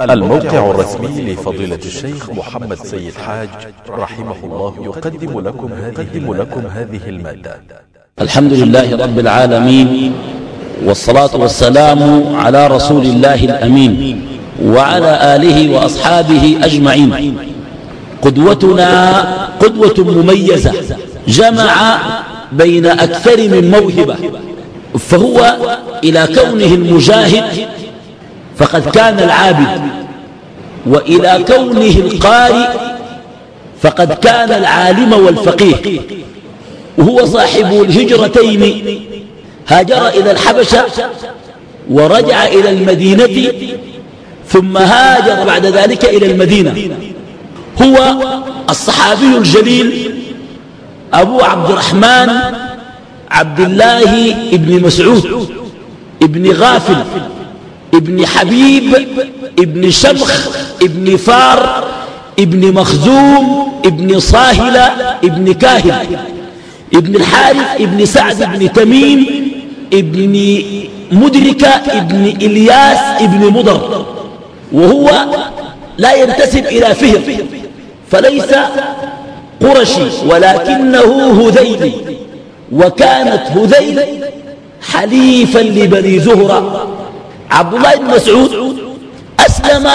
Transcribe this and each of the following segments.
الموقع الرسمي لفضيلة الشيخ محمد سيد حاج رحمه الله يقدم لكم هذه, لكم هذه ا ل ا الحمد لله رب العالمين. والصلاة والسلام على رسول الله الأمين وعلى آله وأصحابه أجمعين. قدوتنا قدوة مميزة جمع بين أكثر من موهبة فهو إلى كونه المجاهد فقد كان العابد. وإلى كونه القارئ فقد كان العالم والفقيه. وهو صاحب الهجرتين. هاجر إلى الحبشة ورجع إلى المدينة ثم هاجر بعد ذلك إلى المدينة. هو الصحابي الجليل أبو عبد الرحمن عبد الله ابن مسعود ابن غافل. ابن حبيب ابن شمخ ابن فار ابن مخزوم ابن صاهلة ابن كاهل ابن الحارث ابن سعد ابن تميم ابن مدركة ابن إلياس ابن مضر. وهو لا ينتسب إلى فهر فليس قرشي ولكنه هذيل وكانت هذيل حليفا لبني زهرة. عبد الله بن مسعود أسلم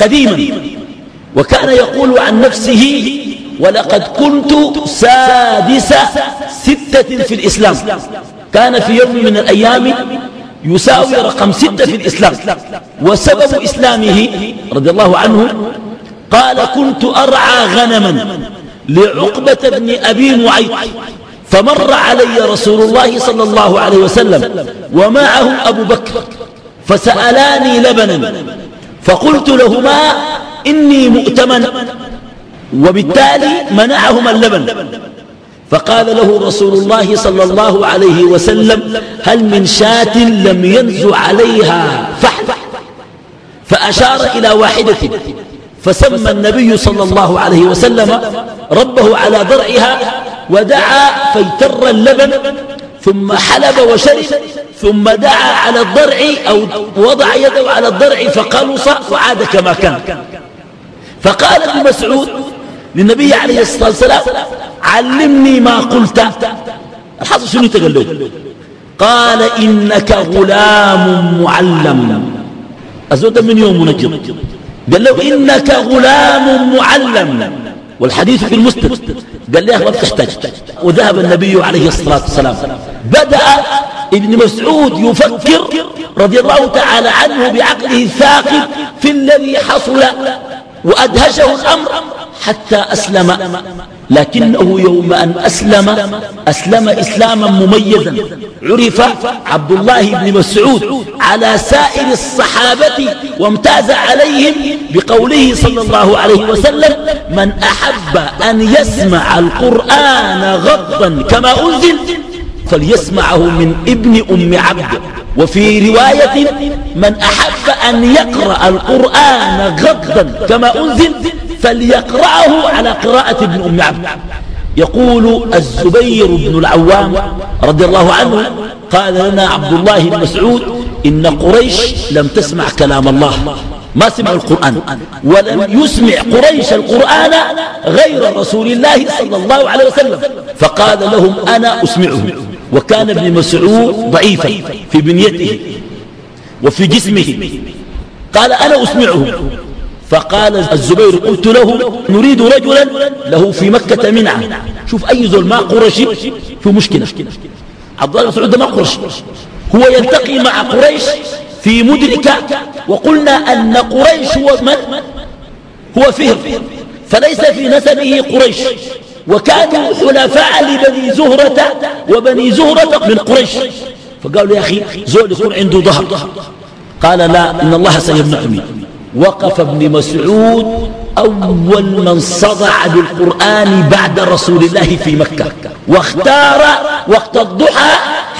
قديما وكان يقول عن نفسه ولقد كنت سادس ستة في الإسلام. كان في يوم من الأيام يساوي رقم ستة في الإسلام. وسبب إسلامه رضي الله عنه قال كنت أرعى غنما لعقبة بن أبي معيط فمر علي رسول الله صلى الله عليه وسلم ومعه أبو بكر فسألاني لبنا. فقلت لهما إني مؤتمن. وبالتالي منعهما اللبن. فقال له رسول الله صلى الله عليه وسلم هل من شاة لم ينز عليها فحل فأشار إلى واحدة فسمى النبي صلى الله عليه وسلم ربه على ضرعها ودعا فيتر اللبن ثم حلب وشرب. ثم دعا على الضرع أو وضع يده على الضرع فقلص وعاد كما كان. فقال ابن مسعود للنبي عليه الصلاة والسلام علمني ما قلت. الحصل شنو تقول له؟ قال إنك غلام معلم. أزود من يوم منجم قال له إنك غلام معلم. والحديث في المسند. قال لي ما تحتاج. وذهب النبي عليه الصلاة والسلام. بدأ ابن مسعود يفكر رضي الله تعالى عنه بعقله الثاقب في الذي حصل وأدهشه الأمر حتى أسلم. لكنه يوم أن أسلم أسلم إسلاما مميزا. عرف عبد الله بن مسعود على سائر الصحابة وامتاز عليهم بقوله صلى الله عليه وسلم من أحب أن يسمع القرآن غضا كما أنزل فليسمعه من ابن أم عبد. وفي رواية من أحب أن يقرأ القرآن غضا كما أنزل فليقرأه على قراءة ابن أم عبد. يقول الزبير بن العوام رضي الله عنه قال لنا عبد الله بن مسعود إن قريش لم تسمع كلام الله ما سمعوا القرآن ولم يسمع قريش القرآن غير رسول الله صلى الله عليه وسلم. فقال لهم أنا أسمعهم. وكان ابن مسعود ضعيفا في بنيته وفي جسمه. قال أنا أسمعه. فقال الزبير قلت له نريد رجلا له في مكة منعة شوف أي زول ما قرشي في مشكلة. عبد الله مسعود ما قرشي هو يلتقي مع قريش في مدركة وقلنا أن قريش هو من؟ هو فهر فليس في نسبه قريش. وكانوا حلفاء لبني زهرة وبني زهرة من قريش. فقالوا يا أخي زول يكون عنده ظهر. قال لا إن الله سيمنعني. وقف ابن مسعود أول من صدع بالقرآن بعد رسول الله في مكة. واختار وقت الضحى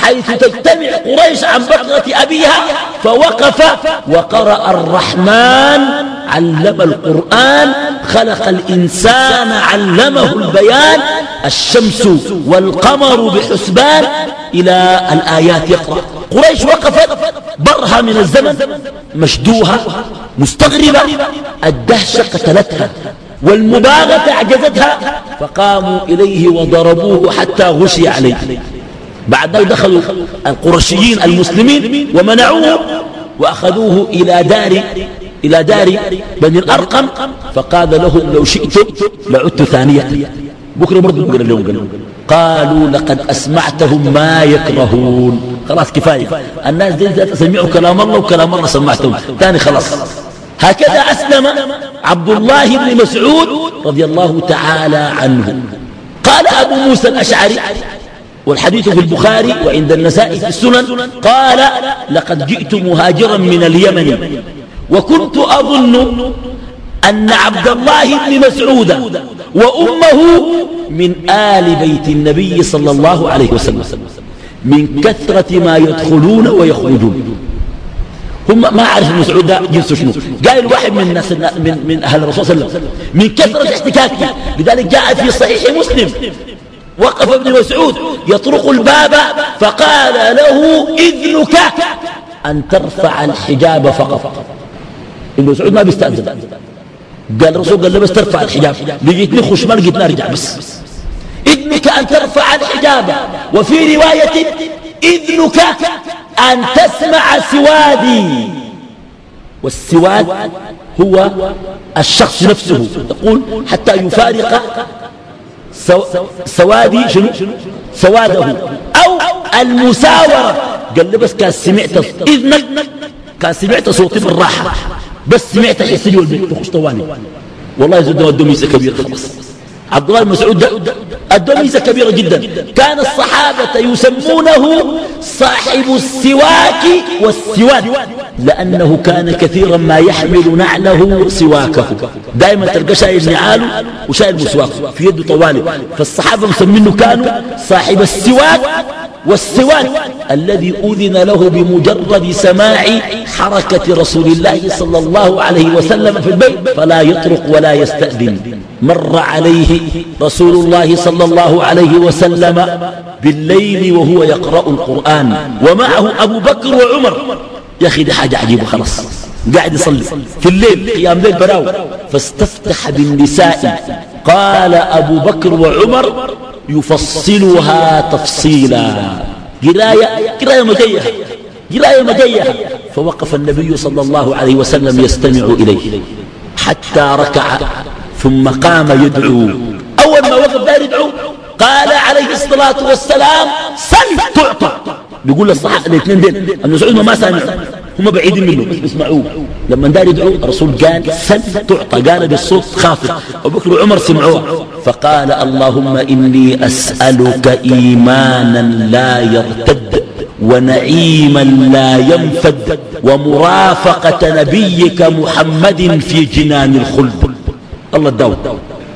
حيث تجتمع قريش عن بقرة أبيها فوقف وقرأ الرحمن علم القرآن خلق الإنسان علمه البيان الشمس والقمر بحسبان إلى الآيات يقرأ. قريش وقفت برها من الزمن مشدوها مستغربة الدهشة قتلتها والمباغة أعجزتها فقاموا إليه وضربوه حتى غشي عليه. بعد ذلك دخلوا القرشيين المسلمين ومنعوه وأخذوه إلى دار إلى دار بني الأرقم فقال لهم لو شئتم لعدت ثانية. بكرة برضو بقرا لهم. قالوا لقد أسمعتهم ما يكرهون. خلاص كفاية. الناس دي تسمعوا كلام الله وكلام الله سمعتهم. ثاني خلاص. هكذا أسلم عبد الله بن مسعود رضي الله تعالى عنه. قال أبو موسى الأشعري والحديث في البخاري وعند النساء في السنن قال لقد جئت مهاجرا من اليمن. وكنت أظن أن عبد الله بن مسعود وأمه من آل بيت النبي صلى الله عليه وسلم من كثرة ما يدخلون ويخرجون. هم ما ابن مسعود ده جنسه شنو. قال واحد من الناس من, من أهل الرسول صلى الله عليه وسلم من كثرة احتكاكه لذلك جاء في صحيح مسلم وقف ابن مسعود يطرق الباب فقال له إذنك أن ترفع الحجاب فقط. ابن مسعود ما بيستأذن. قال الرسول قال له بس ترفع الحجاب لقيتني خش ما لقيتني ارجع بس. اذنك أن ترفع الحجاب. وفي رواية إذنك أن تسمع سوادي. والسواد هو الشخص نفسه. تقول حتى يفارق سوادي شنو؟ سواده. أو المساورة. قال لي بس كان سمعت إذنك كان سمعت صوتي بالراحة. بس سمعت حسي والبيت تخش طواني والله يزود ودميسة كبيرة خلاص. عبد الله بن مسعود ادى ميزه كبيره جدا. كان الصحابة يسمونه صاحب السواك والسواد لأنه كان كثيرا ما يحمل نعله سواكه. دائما تلقى شايل نعاله وشايل مسواكه في يده طوالي. فالصحابة مسمينه كانوا صاحب السواك والسواك الذي أذن له بمجرد سماع حركة رسول الله صلى الله عليه وسلم في البيت فلا يطرق ولا يستأذن. مر عليه رسول الله صلى الله عليه وسلم بالليل وهو يقرأ القرآن. ومعه أبو بكر وعمر. يا أخي دي حاجة عجيبة خلاص. قاعد يصلي. في الليل قيام ليل براو. فاستفتح بالنساء. قال أبو بكر وعمر يفصلها تفصيلا. قراية قراية مجية قراية مجية فوقف النبي صلى الله عليه وسلم يستمع إليه. حتى ركع ثم قام يدعو. أول ما وقف دار يدعو قال عليه الصلاة والسلام سل تعطى. بيقول للصحابة الاثنين دين ابن مسعود ما سامع. هم بعيدين منه بس بيسمعوه. لما دار يدعو الرسول قال سل تعطى. قال بالصوت خافت. أبو بكر وعمر سمعوه. فقال اللهم إني أسألك إيمانا لا يرتد ونعيما لا ينفد ومرافقة نبيك محمد في جنان الخلد. الله الدور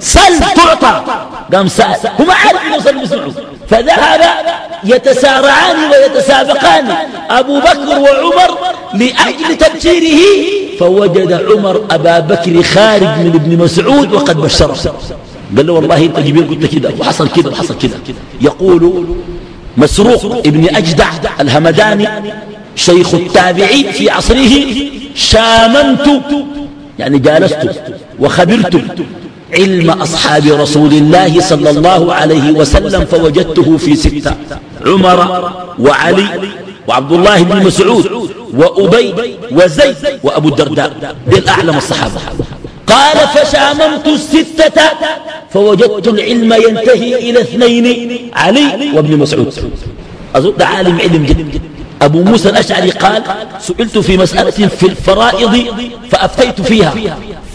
سل تعطى. قام سأل. هم عارف انه صلوا بيسمعوا فذهب يتسارعان ويتسابقان أبو بكر وعمر لأجل تبشيره فوجد عمر أبا بكر خارج من ابن مسعود وقد بشره. قال له والله انت جبير قلت كده. وحصل كده وحصل كده. يقول مسروق ابن أجدع الهمداني شيخ التابعين في عصره شاممت يعني جالست وخبرت علم أصحاب رسول الله صلى الله عليه وسلم فوجدته في ستة عمر وعلي وعبد الله بن مسعود وأبي وزيد وأبو الدرداء دي أعلم الصحابة. قال فشاممت الستة فوجدت العلم ينتهي إلى اثنين علي وابن مسعود. أظن ده عالم علم جدا. أبو موسى الأشعري قال سئلت في مسألة في الفرائض فأفتيت فيها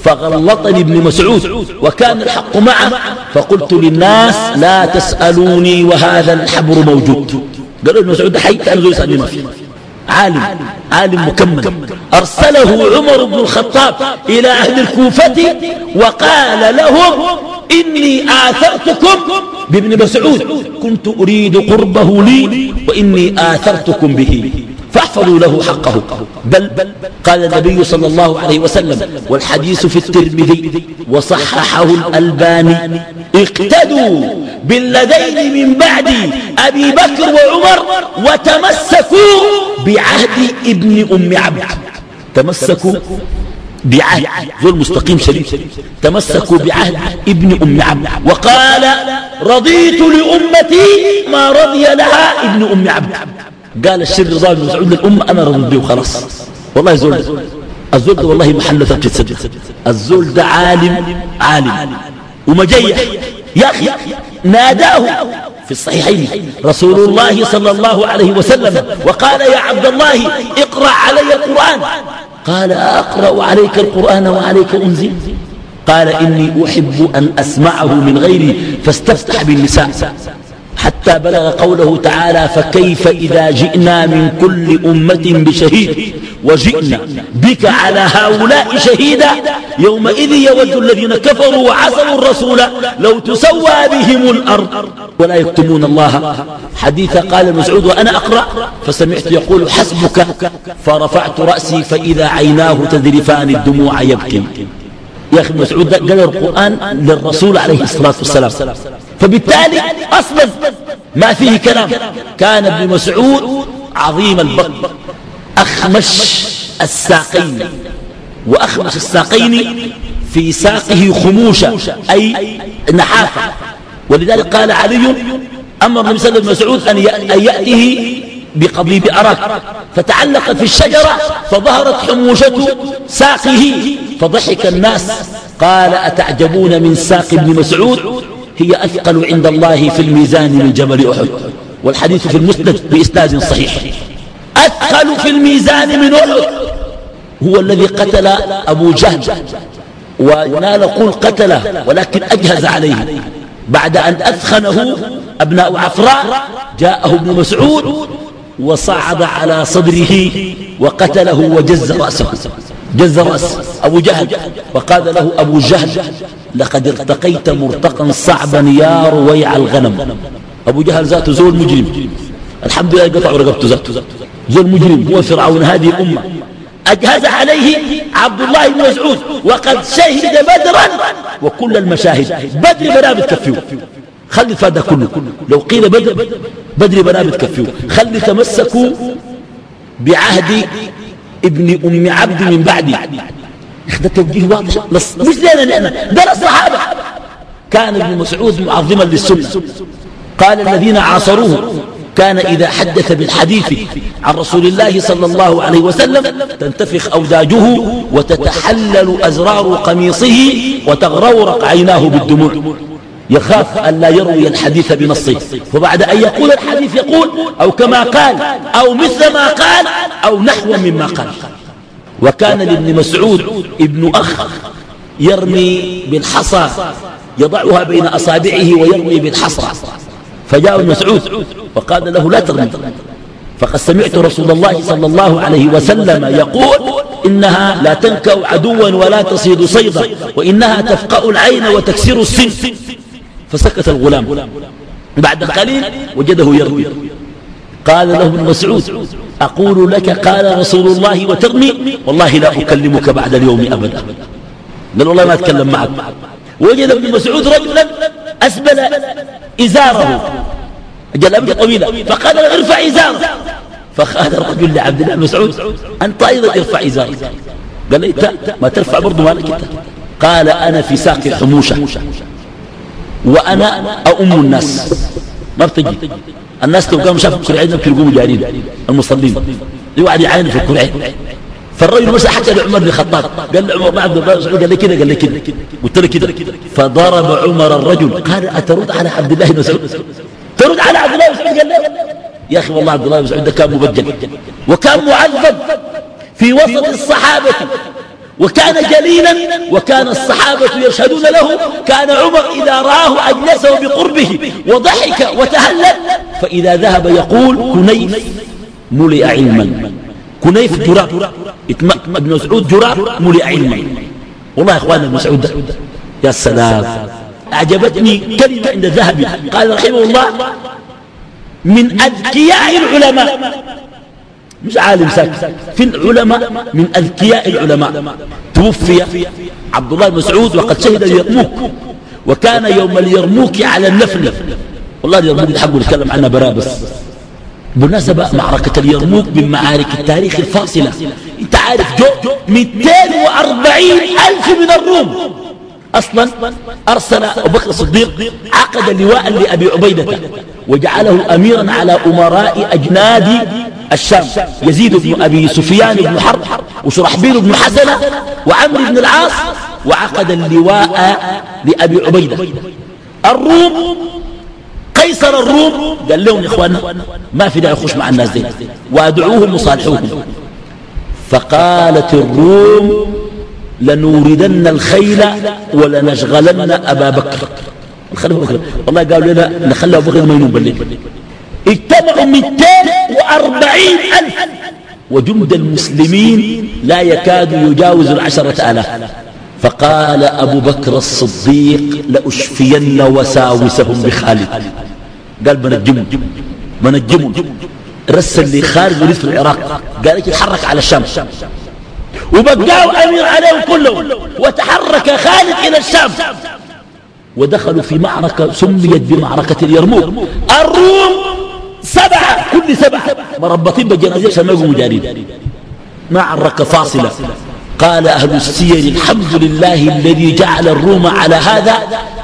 فغلطني ابن مسعود وكان الحق معه فقلت للناس لا تسألوني وهذا الحبر موجود. قالوا ابن مسعود حي كان يسألني ما فيه عالم عالم مكمل. أرسله عمر بن الخطاب إلى أهل الكوفة وقال لهم إني آثرتكم بابن مسعود كنت أريد قربه لي وإني آثرتكم به. فاحفظوا له حقه. بل قال النبي صلى الله عليه وسلم والحديث في الترمذي وصححه الألباني اقتدوا بالذين من بعد أبي بكر وعمر وتمسكوا بعهد ابن أم عبد. تمسكوا بعهد ذو المستقيم شديد. تمسكوا بعهد ابن أم عبد. وقال رضيت لأمتي ما رضي لها ابن أم عبد. قال الشر بن مسعود للأمة أنا رضيت به وخلاص. والله زول الزول ده والله محله تبتسد الزول ده عالم عالم. ومجيح يا أخي ناداه في الصحيحين. رسول الله صلى الله عليه وسلم وقال يا عبد الله اقرأ علي القرآن. قال أقرأ عليك القرآن وعليك أنزل قال إني أحب أن أسمعه من غيري فاستفتح بالنساء. حتى بلغ قوله تعالى فكيف إذا جئنا من كل أمة بشهيد؟ وجئنا بك على هؤلاء شهيدا. يومئذ يود الذين كفروا وعصوا الرسول لو تسوى بهم الأرض. ولا يكتمون الله. حديث قال مسعود وأنا أقرأ. فسمعت يقول حسبك. فرفعت رأسي فإذا عيناه تذرفان الدموع يبكي. يا أخي مسعود قال القرآن للرسول عليه الصلاة والسلام. فبالتالي أصلا ما فيه كلام. كان ابن مسعود عظيم البطن. أخمش الساقين. وأخمش الساقين في ساقه خموشة أي نحافة. ولذلك قال علي أمر عليه وسلم أن يأتيه بقضيب أراك فتعلقت في الشجرة فظهرت حموشة ساقه فضحك الناس. قال أتعجبون من ساق ابن مسعود؟ هي أثقل عند الله في الميزان من جبل أحد. والحديث في المسند بإسناد صحيح. أثقل في الميزان من أحد. هو الذي قتل أبو جهل. ونال قول قتله ولكن أجهز عليه. بعد أن أثخنه أبناء عفراء جاءه ابن مسعود وصعد على صدره وقتله وجز رأسه. جز رأس أبو جهل وقال له أبو جهل لقد ارتقيت مرتقا صعبا يا رويع الغنم. أبو جهل ذاته زول مجرم. الحمد لله قطعوا رقبته ذاته. زول مجرم هو فرعون هذه الأمة. أجهز عليه عبد الله بن مسعود وقد شهد بدرا. وكل المشاهد بدر بلا بتكفيه خلي الفادة كله. لو قيل بدر بدر بلا بتكفيه خلي تمسكوا بعهد ابن أم عبد من بعدي. ده توجيه واضح. مش لنا لأنا ده الصحابة كان ابن مسعود معظما للسنة. قال الذين عاصروه كان إذا حدث بالحديث عن رسول الله صلى الله عليه وسلم تنتفخ أوداجه وتتحلل أزرار قميصه وتغرورق عيناه بالدموع. يخاف أن لا يروي الحديث بنصه. وبعد أن يقول الحديث يقول أو كما قال أو مثل ما قال أو نحو مما قال. وكان لابن مسعود ابن أخ يرمي بالحصى يضعها بين أصابعه ويرمي بالحصى فجاء ابن مسعود وقال له لا ترمي. فقد سمعت رسول الله صلى الله عليه وسلم يقول إنها لا تنكأ عدوا ولا تصيد صيدا وإنها تفقأ العين وتكسر السن. فسكت الغلام. بعد قليل وجده يرمي. قال له ابن مسعود أقول لك قال رسول الله وترمي والله لا أكلمك بعد اليوم أبدا. قال والله ما أتكلم معك. وجد ابن مسعود رجلا أسبل إزاره. جلابية طويلة فقال ارفع إزارك فقال الرجل لعبد الله بن مسعود أنت أيضا ارفع إزارك. قال انت ما ترفع برضه مالك قال أنا في ساق الحموشة وأنا أؤم الناس. ما بتجي. الناس لو قاموا شافوا الكرعين يمكن يقوموا جارين المصلين. يقعد يعاين في الكرعين فالرجل مسح حتى لعمر بن الخطاب. قال بن عبد الله قال لي كده قال لي كده. قلت له كده. فضرب عمر الرجل. قال أترد على عبد الله بن مسعود ترد على عبد الله بن مسعود قال له يا أخي والله عبد الله بن مسعود ده كان مبجل. وكان معذب في وسط الصحابة. وكان جليلا وكان الصحابة يشهدون له كان عمر إذا رآه أجلسه بقربه وضحك وتهلل فإذا ذهب يقول كنيف ملئ علما. كنيف جراب ابن مسعود جراب ملئ علما. والله يا اخوانا ابن مسعود يا سلام. أعجبتني كلمة عند الذهبي. قال رحمه الله من أذكياء العلماء. مش عالم ساكت في العلماء من أذكياء العلماء. توفي عبد الله بن مسعود وقد شهد اليرموك. وكان يوم اليرموك على النفل. والله اليرموك حقه نتكلم عنها برا بس. بالمناسبة معركة اليرموك من معارك التاريخ الفاصلة. أنت عارف جو؟ 240 ألف من الروم. أصلا أرسل أبو بكر الصديق عقد لواء لأبي عبيدة. وجعله أميرا على أمراء أجناد الشام يزيد بن أبي سفيان بن حرب وشرحبيل بن حسنة وعمر بن العاص وعقد اللواء لأبي عبيدة. الروم قيصر الروم قال لهم يا إخوانا ما في داعي يخش مع الناس دي وأدعوهم وصالحوهم فقالت الروم لنوردن الخيل ولنشغلن أبا بكر. والله قالوا لنا نخلي أبو بكر مينون بالليل. اجتمعوا 240 ألف. وجند المسلمين لا يكاد يجاوز العشرة آلاف. فقال أبو بكر الصديق لأشفين وساوسهم بخالد. قال بنجمهم بنجمهم رسل لخالد وليس في العراق. قال يتحرك على الشام. وبقاوا أمير عليهم كلهم. وتحرك خالد إلى الشام. ودخلوا في معركة سميت بمعركة اليرموك. الروم سبعة كل سبعة مربطين بالجنازية عشان ما يقوموا جارين. معركة فاصلة. قال أهل السير الحمد لله الذي جعل الروم على هذا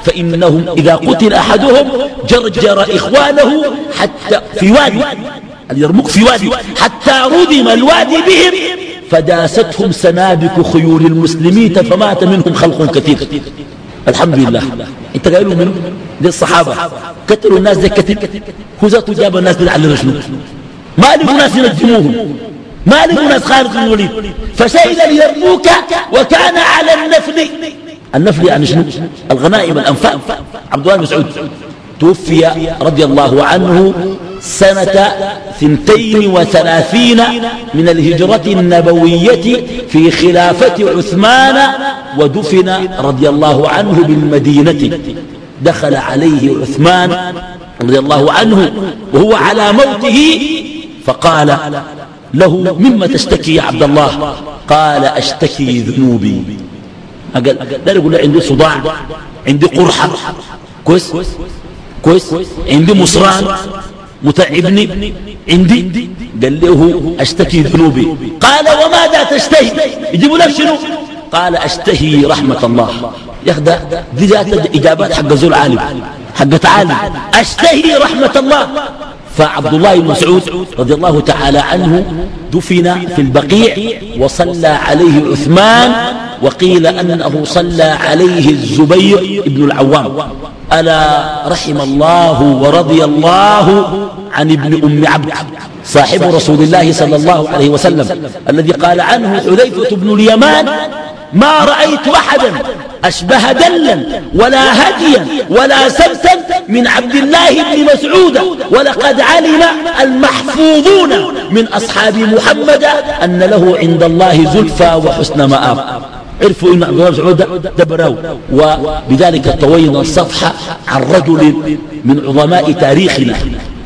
فإنهم إذا قتل أحدهم جرجر إخوانه حتى في وادي. اليرموك في وادي؟ حتى ردم الوادي بهم فداستهم سنابك خيول المسلمين فمات منهم خلق كثير. الحمد لله انت قايلوا منه دي الصحابة قتلوا الناس دي كثير. هو ذاته جاب الناس بدع شنو ما لقوا ناس ينجموهم. ما لقوا ناس خالد بن الوليد. فسئل اليرموك وكان على النفل. النفل يعني شنو؟ الغنائم الأنفال عبد الله مسعود. توفي رضي الله عنه سنة ثنتين وثلاثين من الهجرة النبوية في خلافة عثمان ودفن رضي الله عنه بالمدينة. دخل عليه عثمان رضي الله عنه وهو على موته فقال له مما تشتكي يا عبد الله؟ قال أشتكي ذنوبي. قال لا يقول له عندي صداع عندي قرحة كويس كويس عندي مصران متعبني عندي؟ قال له أشتكي ذنوبي. قال وماذا تشتهي؟ يجيبوا لك شنو؟ قال أشتهي رحمة الله. ياخذ دي ذات إجابات حق زول عالم حق عالم أشتهي رحمة الله. فعبد الله بن مسعود رضي الله تعالى عنه دفن في البقيع وصلى عليه عثمان وقيل أنه صلى عليه الزبير بن العوام. ألا رحم الله ورضي الله عن ابن أم عبد صاحب رسول الله صلى الله عليه وسلم الذي قال عنه حذيفة بن اليمان ما رأيت أحدا أشبه دلا ولا هديا ولا سبتا من عبد الله بن مسعود ولقد علم المحفوظون من أصحاب محمد أن له عند الله زلفى وحسن مآب. عرفوا إن عبد الله مسعود ده براو وبذلك طوينا الصفحة عن رجل من عظماء تاريخنا.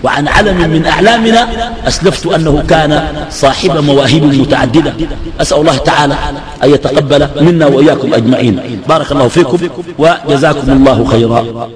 وعن علم من أعلامنا أسلفت أنه كان صاحب مواهب متعددة. أسأل الله تعالى أن يتقبل منا وإياكم أجمعين. بارك الله فيكم وجزاكم الله خيرا.